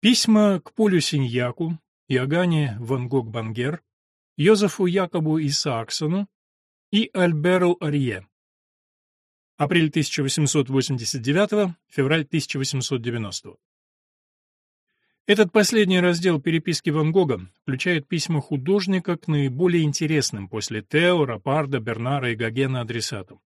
Письма к Полю Синьяку, Иоганне Ван Гог-Бангер, Йозефу Якобу Исааксону и Альберу Арье. Апрель 1889, февраль 1890. Этот последний раздел переписки Ван Гога включает письма художника к наиболее интересным после Тео, Рапарда, Бернара и Гогена адресатам.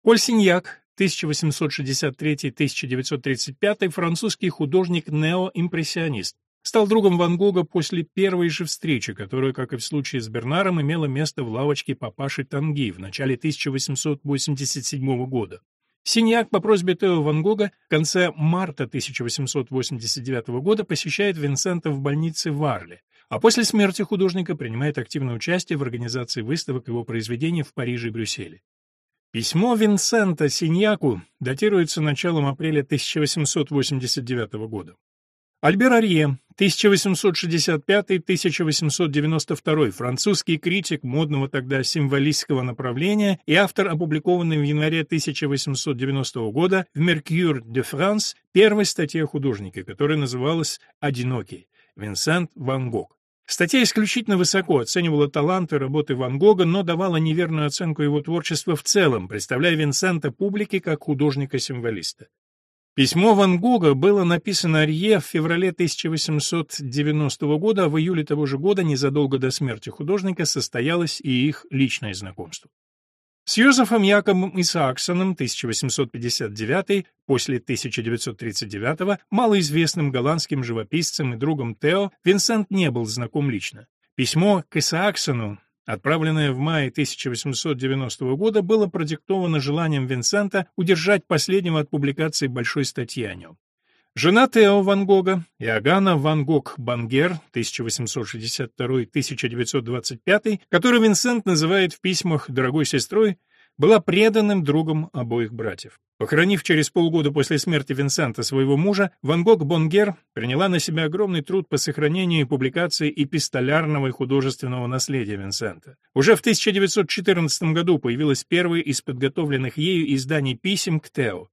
Поль Синьяк, 1863-1935, французский художник-неоимпрессионист, стал другом Ван Гога после первой же встречи, которая, как и в случае с Бернаром, имела место в лавочке папаши Танги в начале 1887 года. Синьяк по просьбе Тео Ван Гога в конце марта 1889 года посещает Винсента в больнице в Арле, а после смерти художника принимает активное участие в организации выставок его произведений в Париже и Брюсселе. Письмо Винсента Синьяку датируется началом апреля 1889 года. Альбер Арье, 1865-1892, французский критик модного тогда символистского направления и автор опубликованной в январе 1890 года в «Mercure de France» первой статьи о художнике, которая называлась «Одинокий» Винсент Ван Гог. Статья исключительно высоко оценивала таланты работы Ван Гога, но давала неверную оценку его творчества в целом, представляя Винсента публике как художника-символиста. Письмо Ван Гога было написано Арье в феврале 1890 года, а в июле того же года, незадолго до смерти художника, состоялось и их личное знакомство. С Йозефом Якобом Исааксоном 1859 после 1939 малоизвестным голландским живописцем и другом Тео Винсент не был знаком лично. Письмо к Исааксону, отправленное в мае 1890 года, было продиктовано желанием Винсента удержать последнего от публикации большой статьи о нем. Жена Тео Ван Гога, Иоганна Ван Гог Бангер, 1862-1925, которую Винсент называет в письмах «дорогой сестрой», была преданным другом обоих братьев. Похоронив через полгода после смерти Винсента своего мужа, Ван Гог Бонгер приняла на себя огромный труд по сохранению и публикации эпистолярного и художественного наследия Винсента. Уже в 1914 году появилось первое из подготовленных ею изданий писем к Тео.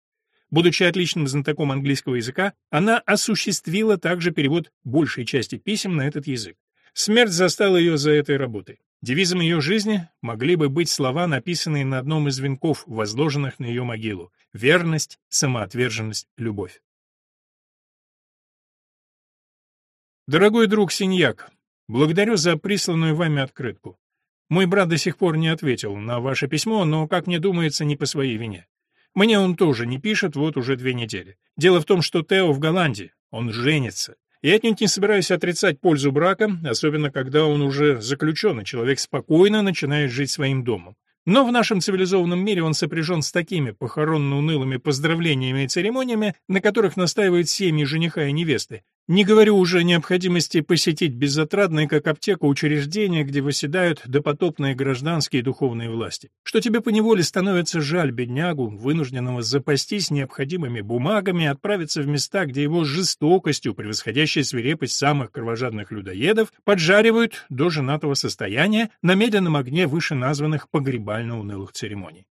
Будучи отличным знатоком английского языка, она осуществила также перевод большей части писем на этот язык. Смерть застала ее за этой работой. Девизом ее жизни могли бы быть слова, написанные на одном из венков, возложенных на ее могилу «Верность, самоотверженность, любовь». Дорогой друг Синьяк, благодарю за присланную вами открытку. Мой брат до сих пор не ответил на ваше письмо, но, как мне думается, не по своей вине. Мне он тоже не пишет вот уже две недели. Дело в том, что Тео в Голландии, он женится. Я отнюдь не собираюсь отрицать пользу брака, особенно когда он уже заключен, и человек спокойно начинает жить своим домом. Но в нашем цивилизованном мире он сопряжен с такими похоронно-унылыми поздравлениями и церемониями, на которых настаивают семьи жениха и невесты, не говорю уже о необходимости посетить безотрадное, как аптека, учреждения, где выседают допотопные гражданские и духовные власти. Что тебе поневоле становится жаль беднягу, вынужденного запастись необходимыми бумагами и отправиться в места, где его жестокостью, превосходящей свирепость самых кровожадных людоедов, поджаривают до женатого состояния на медленном огне вышеназванных погребально-унылых церемоний.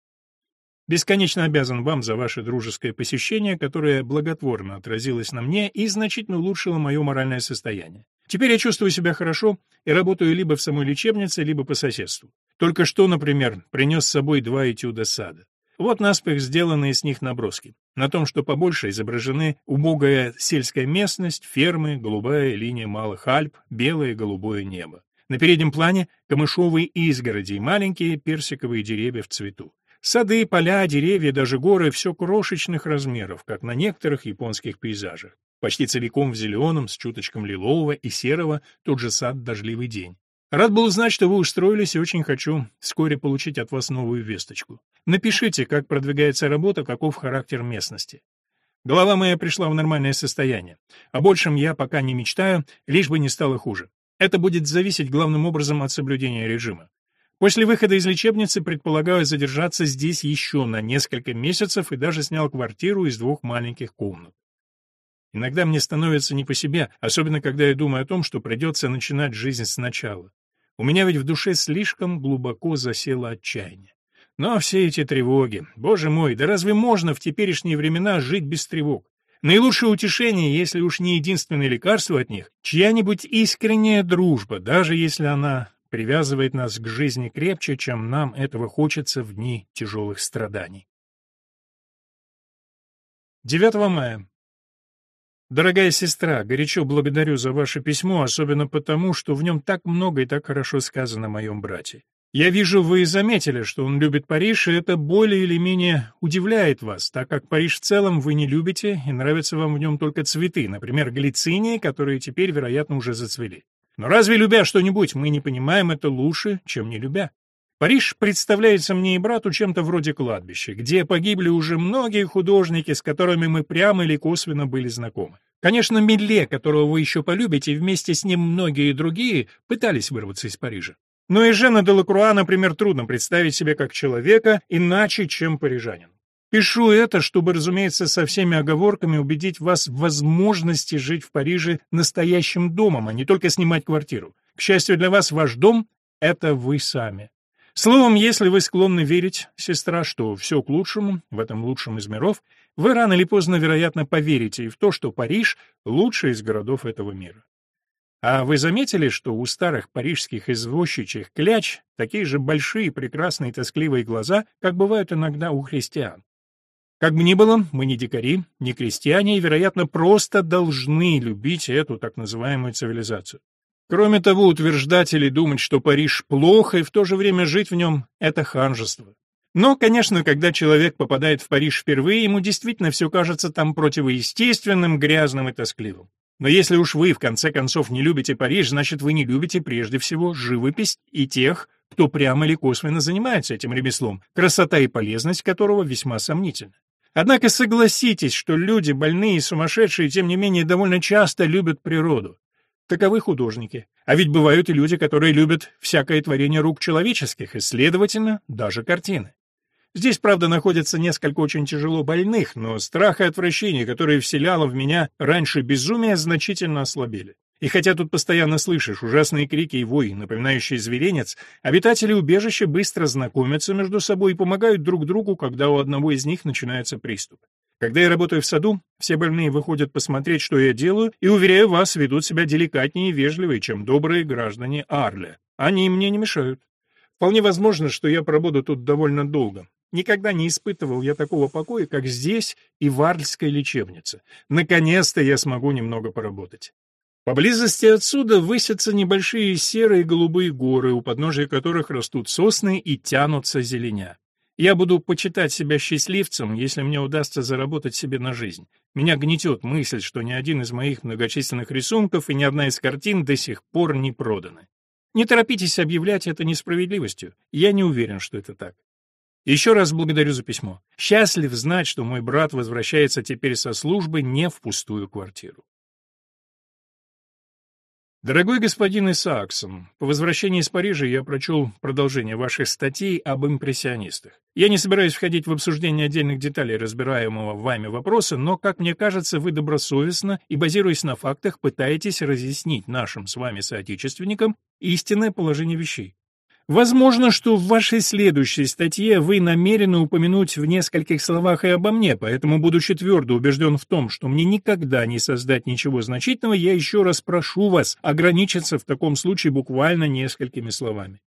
Бесконечно обязан вам за ваше дружеское посещение, которое благотворно отразилось на мне и значительно улучшило мое моральное состояние. Теперь я чувствую себя хорошо и работаю либо в самой лечебнице, либо по соседству. Только что, например, принес с собой два этюда сада. Вот наспех сделанные с них наброски. На том, что побольше изображены убогая сельская местность, фермы, голубая линия малых Альп, белое и голубое небо. На переднем плане камышовые изгороди и маленькие персиковые деревья в цвету. Сады, поля, деревья, даже горы — все крошечных размеров, как на некоторых японских пейзажах. Почти целиком в зеленом, с чуточком лилового и серого, тот же сад «Дождливый день». Рад был узнать, что вы устроились, и очень хочу вскоре получить от вас новую весточку. Напишите, как продвигается работа, каков характер местности. Голова моя пришла в нормальное состояние. О большем я пока не мечтаю, лишь бы не стало хуже. Это будет зависеть главным образом от соблюдения режима. После выхода из лечебницы предполагаю задержаться здесь еще на несколько месяцев и даже снял квартиру из двух маленьких комнат. Иногда мне становится не по себе, особенно когда я думаю о том, что придется начинать жизнь сначала. У меня ведь в душе слишком глубоко засело отчаяние. Но все эти тревоги, боже мой, да разве можно в теперешние времена жить без тревог? Наилучшее утешение, если уж не единственное лекарство от них, чья-нибудь искренняя дружба, даже если она привязывает нас к жизни крепче, чем нам этого хочется в дни тяжелых страданий. 9 мая. Дорогая сестра, горячо благодарю за ваше письмо, особенно потому, что в нем так много и так хорошо сказано о моем брате. Я вижу, вы заметили, что он любит Париж, и это более или менее удивляет вас, так как Париж в целом вы не любите, и нравятся вам в нем только цветы, например, глицинии, которые теперь, вероятно, уже зацвели. Но разве любя что-нибудь, мы не понимаем это лучше, чем не любя? Париж представляется мне и брату чем-то вроде кладбища, где погибли уже многие художники, с которыми мы прямо или косвенно были знакомы. Конечно, Милле, которого вы еще полюбите, вместе с ним многие другие пытались вырваться из Парижа. Но и Жена де Лакруа, например, трудно представить себе как человека иначе, чем парижанин. Пишу это, чтобы, разумеется, со всеми оговорками убедить вас в возможности жить в Париже настоящим домом, а не только снимать квартиру. К счастью для вас, ваш дом — это вы сами. Словом, если вы склонны верить, сестра, что все к лучшему, в этом лучшем из миров, вы рано или поздно, вероятно, поверите и в то, что Париж — лучший из городов этого мира. А вы заметили, что у старых парижских извозчичьих кляч такие же большие, прекрасные, тоскливые глаза, как бывают иногда у христиан? Как бы ни было, мы не дикари, не крестьяне и, вероятно, просто должны любить эту так называемую цивилизацию. Кроме того, утверждать или думать, что Париж плохо, и в то же время жить в нем — это ханжество. Но, конечно, когда человек попадает в Париж впервые, ему действительно все кажется там противоестественным, грязным и тоскливым. Но если уж вы, в конце концов, не любите Париж, значит, вы не любите прежде всего живопись и тех, кто прямо или косвенно занимается этим ремеслом, красота и полезность которого весьма сомнительны. Однако согласитесь, что люди, больные и сумасшедшие, тем не менее, довольно часто любят природу. Таковы художники. А ведь бывают и люди, которые любят всякое творение рук человеческих, и, следовательно, даже картины. Здесь, правда, находится несколько очень тяжело больных, но страх и отвращение, которые вселяло в меня раньше безумие, значительно ослабели. И хотя тут постоянно слышишь ужасные крики и вой, напоминающие зверинец, обитатели убежища быстро знакомятся между собой и помогают друг другу, когда у одного из них начинается приступ. Когда я работаю в саду, все больные выходят посмотреть, что я делаю, и, уверяю вас, ведут себя деликатнее и вежливее, чем добрые граждане Арля. Они мне не мешают. Вполне возможно, что я пробуду тут довольно долго. Никогда не испытывал я такого покоя, как здесь и в Арльской лечебнице. Наконец-то я смогу немного поработать. Поблизости отсюда высятся небольшие серые голубые горы, у подножия которых растут сосны и тянутся зеленя. Я буду почитать себя счастливцем, если мне удастся заработать себе на жизнь. Меня гнетет мысль, что ни один из моих многочисленных рисунков и ни одна из картин до сих пор не проданы. Не торопитесь объявлять это несправедливостью. Я не уверен, что это так. Еще раз благодарю за письмо. Счастлив знать, что мой брат возвращается теперь со службы не в пустую квартиру. Дорогой господин Исааксон, по возвращении из Парижа я прочел продолжение ваших статей об импрессионистах. Я не собираюсь входить в обсуждение отдельных деталей разбираемого вами вопроса, но, как мне кажется, вы добросовестно и, базируясь на фактах, пытаетесь разъяснить нашим с вами соотечественникам истинное положение вещей. Возможно, что в вашей следующей статье вы намерены упомянуть в нескольких словах и обо мне, поэтому, будучи твердо убежден в том, что мне никогда не создать ничего значительного, я еще раз прошу вас ограничиться в таком случае буквально несколькими словами.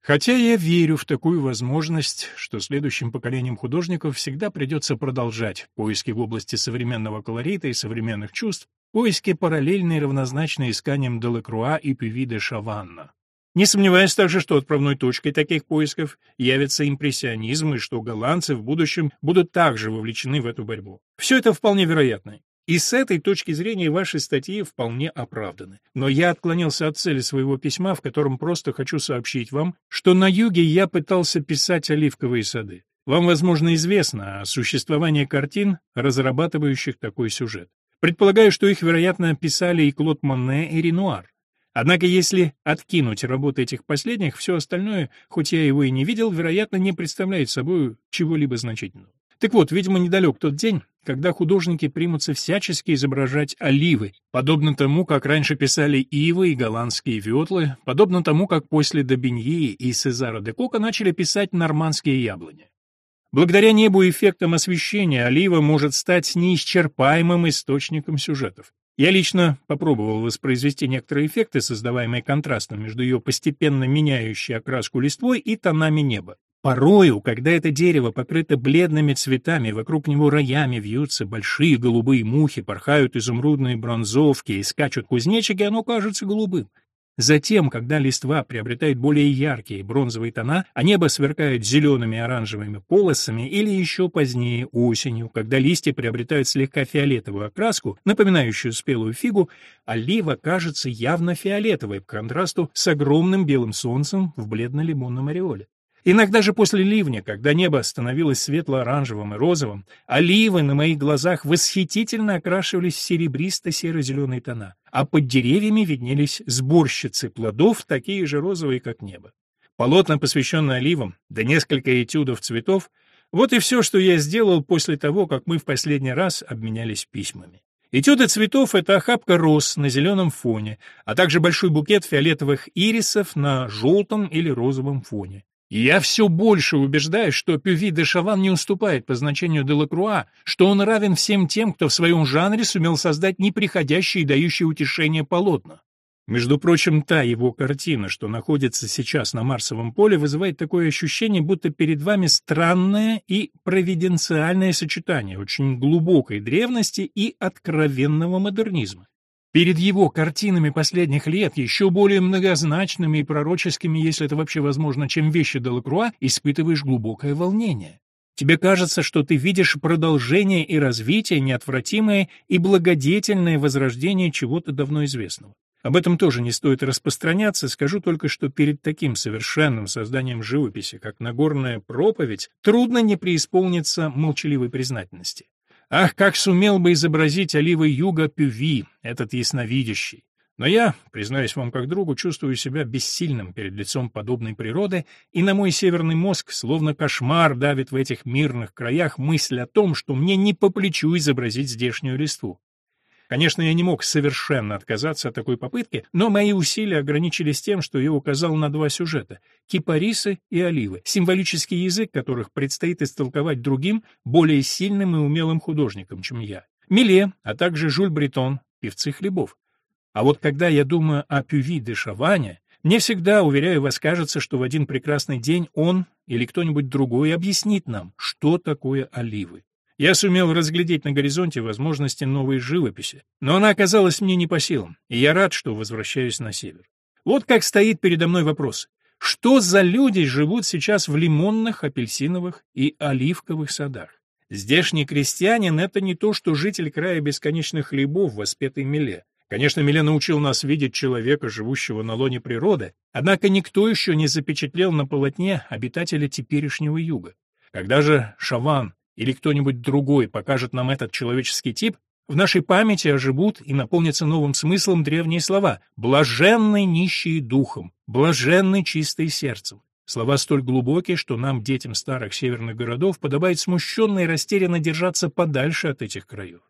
Хотя я верю в такую возможность, что следующим поколениям художников всегда придется продолжать поиски в области современного колорита и современных чувств, поиски параллельные равнозначные исканиям Делакруа и Пюви де Шаванна. Не сомневаюсь также, что отправной точкой таких поисков явится импрессионизм и что голландцы в будущем будут также вовлечены в эту борьбу. Все это вполне вероятно. И с этой точки зрения ваши статьи вполне оправданы. Но я отклонился от цели своего письма, в котором просто хочу сообщить вам, что на юге я пытался писать оливковые сады. Вам, возможно, известно о существовании картин, разрабатывающих такой сюжет. Предполагаю, что их, вероятно, писали и Клод Монне, и Ренуар. Однако если откинуть работы этих последних, все остальное, хоть я его и не видел, вероятно, не представляет собой чего-либо значительного. Так вот, видимо, недалек тот день, когда художники примутся всячески изображать оливы, подобно тому, как раньше писали ивы и голландские ветлы, подобно тому, как после Добиньи и Сезара де Кока начали писать нормандские яблони. Благодаря небу и эффектам освещения олива может стать неисчерпаемым источником сюжетов. Я лично попробовал воспроизвести некоторые эффекты, создаваемые контрастом между ее постепенно меняющей окраску листвой и тонами неба. Порою, когда это дерево покрыто бледными цветами, вокруг него роями вьются большие голубые мухи, порхают изумрудные бронзовки и скачут кузнечики, оно кажется голубым. Затем, когда листва приобретает более яркие бронзовые тона, а небо сверкает зелеными и оранжевыми полосами, или еще позднее, осенью, когда листья приобретают слегка фиолетовую окраску, напоминающую спелую фигу, олива кажется явно фиолетовой по контрасту с огромным белым солнцем в бледно-лимонном ореоле. Иногда же после ливня, когда небо становилось светло-оранжевым и розовым, оливы на моих глазах восхитительно окрашивались в серебристо-серо-зеленые тона, а под деревьями виднелись сборщицы плодов, такие же розовые, как небо. Полотна, посвященные оливам, да несколько этюдов цветов — вот и все, что я сделал после того, как мы в последний раз обменялись письмами. Этюды цветов — это охапка роз на зеленом фоне, а также большой букет фиолетовых ирисов на желтом или розовом фоне. Я все больше убеждаюсь, что Пюви де Шаван не уступает по значению Делакруа, что он равен всем тем, кто в своем жанре сумел создать неприходящие и дающие утешение полотна. Между прочим, та его картина, что находится сейчас на Марсовом поле, вызывает такое ощущение, будто перед вами странное и провиденциальное сочетание очень глубокой древности и откровенного модернизма. Перед его картинами последних лет, еще более многозначными и пророческими, если это вообще возможно, чем вещи Делакруа, испытываешь глубокое волнение. Тебе кажется, что ты видишь продолжение и развитие, неотвратимое и благодетельное возрождение чего-то давно известного. Об этом тоже не стоит распространяться, скажу только, что перед таким совершенным созданием живописи, как Нагорная проповедь, трудно не преисполниться молчаливой признательности. Ах, как сумел бы изобразить оливы юга Пюви, этот ясновидящий! Но я, признаюсь вам как другу, чувствую себя бессильным перед лицом подобной природы, и на мой северный мозг, словно кошмар, давит в этих мирных краях мысль о том, что мне не по плечу изобразить здешнюю листву. Конечно, я не мог совершенно отказаться от такой попытки, но мои усилия ограничились тем, что я указал на два сюжета — кипарисы и оливы, символический язык которых предстоит истолковать другим, более сильным и умелым художникам, чем я. Миле, а также Жюль Бретон, певцы хлебов. А вот когда я думаю о Пюви де Шаване, мне всегда, уверяю вас, кажется, что в один прекрасный день он или кто-нибудь другой объяснит нам, что такое оливы. Я сумел разглядеть на горизонте возможности новой живописи, но она оказалась мне не по силам, и я рад, что возвращаюсь на север. Вот как стоит передо мной вопрос. Что за люди живут сейчас в лимонных, апельсиновых и оливковых садах? Здешний крестьянин — это не то, что житель края бесконечных хлебов, воспетый Миле. Конечно, Миле научил нас видеть человека, живущего на лоне природы, однако никто еще не запечатлел на полотне обитателя теперешнего юга. Когда же Шаван или кто-нибудь другой покажет нам этот человеческий тип, в нашей памяти оживут и наполнятся новым смыслом древние слова «блаженный нищий духом», «блаженный чистый сердцем». Слова столь глубокие, что нам, детям старых северных городов, подобает смущенно и растерянно держаться подальше от этих краев.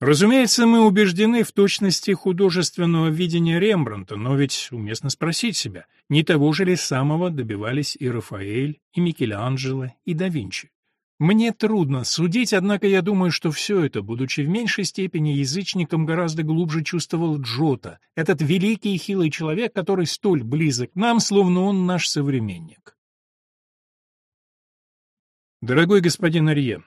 Разумеется, мы убеждены в точности художественного видения Рембрандта, но ведь уместно спросить себя, не того же ли самого добивались и Рафаэль, и Микеланджело, и да Винчи. Мне трудно судить, однако я думаю, что все это, будучи в меньшей степени язычником, гораздо глубже чувствовал Джота, этот великий и хилый человек, который столь близок к нам, словно он наш современник. Дорогой господин Арье,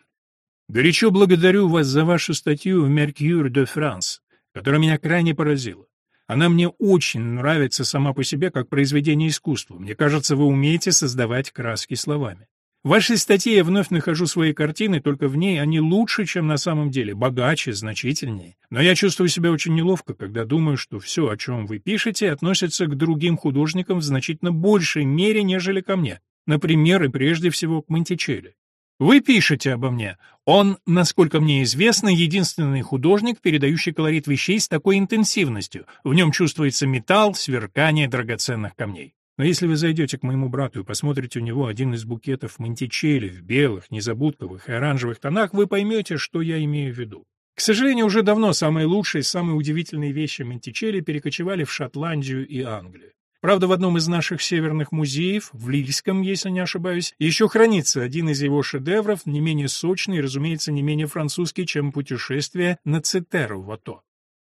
горячо благодарю вас за вашу статью в «Меркьюр де Франс», которая меня крайне поразила. Она мне очень нравится сама по себе как произведение искусства. Мне кажется, вы умеете создавать краски словами. В вашей статье я вновь нахожу свои картины, только в ней они лучше, чем на самом деле, богаче, значительнее. Но я чувствую себя очень неловко, когда думаю, что все, о чем вы пишете, относится к другим художникам в значительно большей мере, нежели ко мне. Например, и прежде всего к Монтичелли. Вы пишете обо мне. Он, насколько мне известно, единственный художник, передающий колорит вещей с такой интенсивностью. В нем чувствуется металл, сверкание драгоценных камней. Но если вы зайдете к моему брату и посмотрите у него один из букетов мантичели в белых, незабудковых и оранжевых тонах, вы поймете, что я имею в виду. К сожалению, уже давно самые лучшие, самые удивительные вещи Монтичелли перекочевали в Шотландию и Англию. Правда, в одном из наших северных музеев, в Лильском, если не ошибаюсь, еще хранится один из его шедевров, не менее сочный и, разумеется, не менее французский, чем «Путешествие на Цитеру в Ато».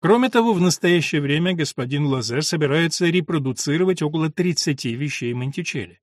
Кроме того, в настоящее время господин Лазер собирается репродуцировать около 30 вещей Монтичелли.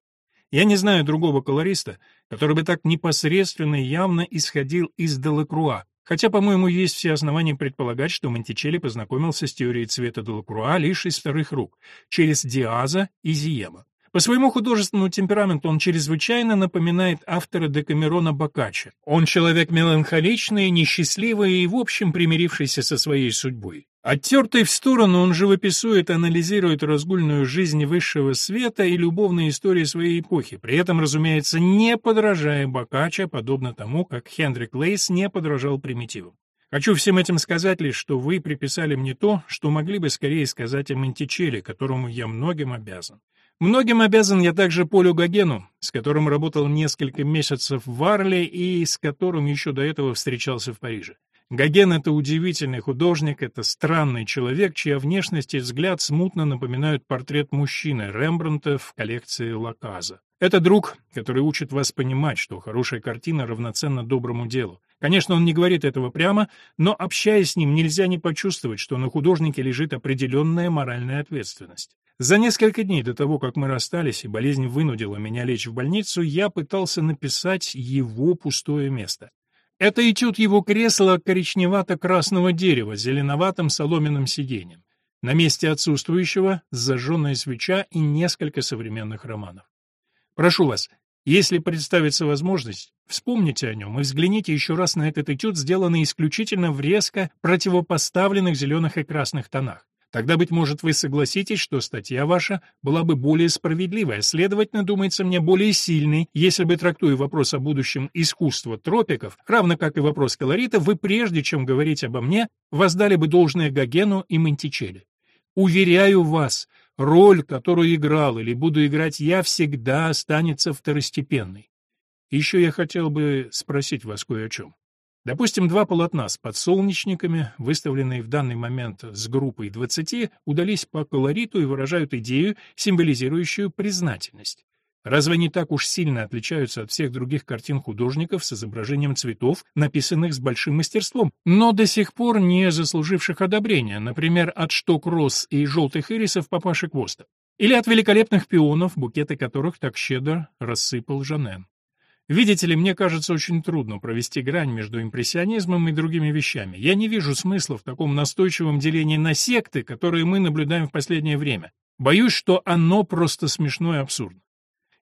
Я не знаю другого колориста, который бы так непосредственно и явно исходил из Делакруа, хотя, по-моему, есть все основания предполагать, что Монтичелли познакомился с теорией цвета Делакруа лишь из вторых рук, через Диаза и Зиема. По своему художественному темпераменту он чрезвычайно напоминает автора Декамерона Боккаччо. Он человек меланхоличный, несчастливый и, в общем, примирившийся со своей судьбой. Оттертый в сторону, он живописует и анализирует разгульную жизнь высшего света и любовные истории своей эпохи, при этом, разумеется, не подражая Боккаччо, подобно тому, как Хендрик Лейс не подражал примитивам. Хочу всем этим сказать лишь, что вы приписали мне то, что могли бы скорее сказать о Монтичелли, которому я многим обязан. Многим обязан я также Полю Гогену, с которым работал несколько месяцев в Арле и с которым еще до этого встречался в Париже. Гоген — это удивительный художник, это странный человек, чья внешность и взгляд смутно напоминают портрет мужчины Рембрандта в коллекции Лаказа. Это друг, который учит вас понимать, что хорошая картина равноценна доброму делу. Конечно, он не говорит этого прямо, но, общаясь с ним, нельзя не почувствовать, что на художнике лежит определенная моральная ответственность. За несколько дней до того, как мы расстались и болезнь вынудила меня лечь в больницу, я пытался написать его пустое место. Это этюд его кресла коричневато-красного дерева с зеленоватым соломенным сиденьем. На месте отсутствующего зажженная свеча и несколько современных романов. Прошу вас, если представится возможность, вспомните о нем и взгляните еще раз на этот этюд, сделанный исключительно в резко противопоставленных зеленых и красных тонах. Тогда, быть может, вы согласитесь, что статья ваша была бы более справедливой, а, следовательно, думается мне, более сильной, если бы, трактуя вопрос о будущем искусства тропиков, равно как и вопрос колорита, вы, прежде чем говорить обо мне, воздали бы должное Гогену и Монтичелли. Уверяю вас, роль, которую играл или буду играть я, всегда останется второстепенной. Еще я хотел бы спросить вас кое о чем. Допустим, два полотна с подсолнечниками, выставленные в данный момент с группой 20, удались по колориту и выражают идею, символизирующую признательность. Разве они так уж сильно отличаются от всех других картин художников с изображением цветов, написанных с большим мастерством, но до сих пор не заслуживших одобрения, например, от шток роз и желтых ирисов папаши Квоста, или от великолепных пионов, букеты которых так щедро рассыпал Жанен? Видите ли, мне кажется очень трудно провести грань между импрессионизмом и другими вещами. Я не вижу смысла в таком настойчивом делении на секты, которые мы наблюдаем в последнее время. Боюсь, что оно просто смешно и абсурдно.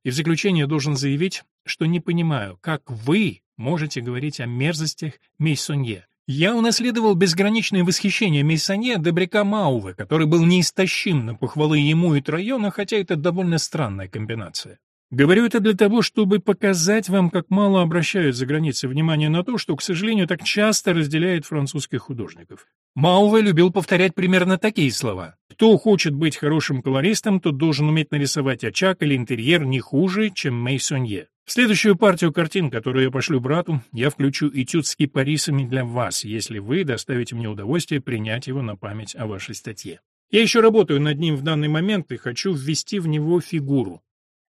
И в заключение должен заявить, что не понимаю, как вы можете говорить о мерзостях Мейсонье. Я унаследовал безграничное восхищение Мейсонье Дебряка Мауве, который был неистощим на похвалы ему и Трайона, хотя это довольно странная комбинация. Говорю это для того, чтобы показать вам, как мало обращают за границей внимание на то, что, к сожалению, так часто разделяет французских художников. Мауве любил повторять примерно такие слова. Кто хочет быть хорошим колористом, тот должен уметь нарисовать очаг или интерьер не хуже, чем Мейсонье. В следующую партию картин, которую я пошлю брату, я включу этюд с кипарисами для вас, если вы доставите мне удовольствие принять его на память о вашей статье. Я еще работаю над ним в данный момент и хочу ввести в него фигуру.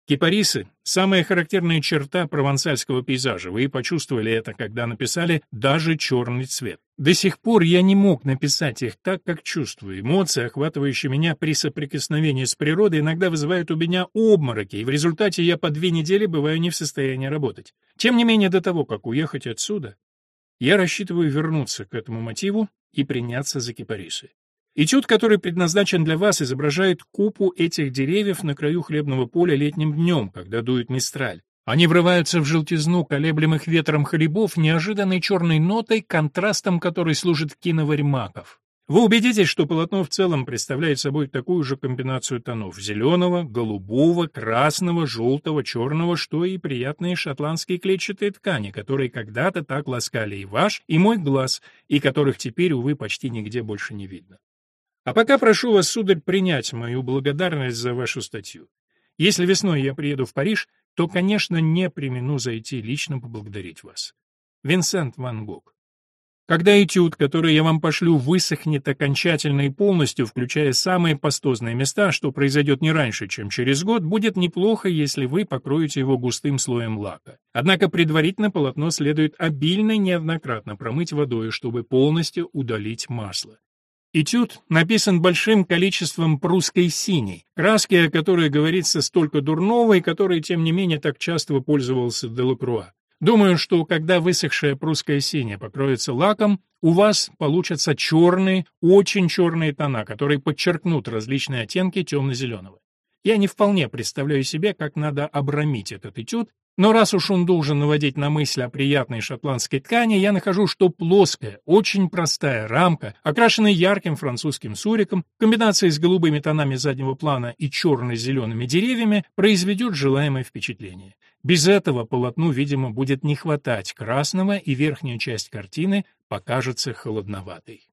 Кипарисы — самая характерная черта провансальского пейзажа. Вы почувствовали это, когда написали даже черный цвет. До сих пор я не мог написать их так, как чувствую. Эмоции, охватывающие меня при соприкосновении с природой, иногда вызывают у меня обмороки, и в результате я по две недели бываю не в состоянии работать. Тем не менее, до того, как уехать отсюда, я рассчитываю вернуться к этому мотиву и приняться за кипарисы. Этюд, который предназначен для вас, изображает купу этих деревьев на краю хлебного поля летним днем, когда дует мистраль. Они врываются в желтизну колеблемых ветром хлебов неожиданной черной нотой, контрастом которой служит киноварь маков. Вы убедитесь, что полотно в целом представляет собой такую же комбинацию тонов зеленого, голубого, красного, желтого, черного, что и приятные шотландские клетчатые ткани, которые когда-то так ласкали и ваш, и мой глаз, и которых теперь, увы, почти нигде больше не видно. А пока прошу вас, сударь, принять мою благодарность за вашу статью. Если весной я приеду в Париж, то, конечно, не примену зайти лично поблагодарить вас. Винсент Ван Гог Когда этюд, который я вам пошлю, высохнет окончательно и полностью, включая самые пастозные места, что произойдет не раньше, чем через год, будет неплохо, если вы покроете его густым слоем лака. Однако предварительно полотно следует обильно неоднократно промыть водой, чтобы полностью удалить масло. Этюд написан большим количеством прусской синей, краски, о которой говорится столько дурного и которой, тем не менее, так часто пользовался Делакруа. Думаю, что когда высохшая прусская синяя покроется лаком, у вас получатся черные, очень черные тона, которые подчеркнут различные оттенки темно-зеленого. Я не вполне представляю себе, как надо обрамить этот этюд, но раз уж он должен наводить на мысль о приятной шотландской ткани, я нахожу, что плоская, очень простая рамка, окрашенная ярким французским суриком, в комбинации с голубыми тонами заднего плана и черно-зелеными деревьями, произведет желаемое впечатление. Без этого полотну, видимо, будет не хватать красного, и верхняя часть картины покажется холодноватой.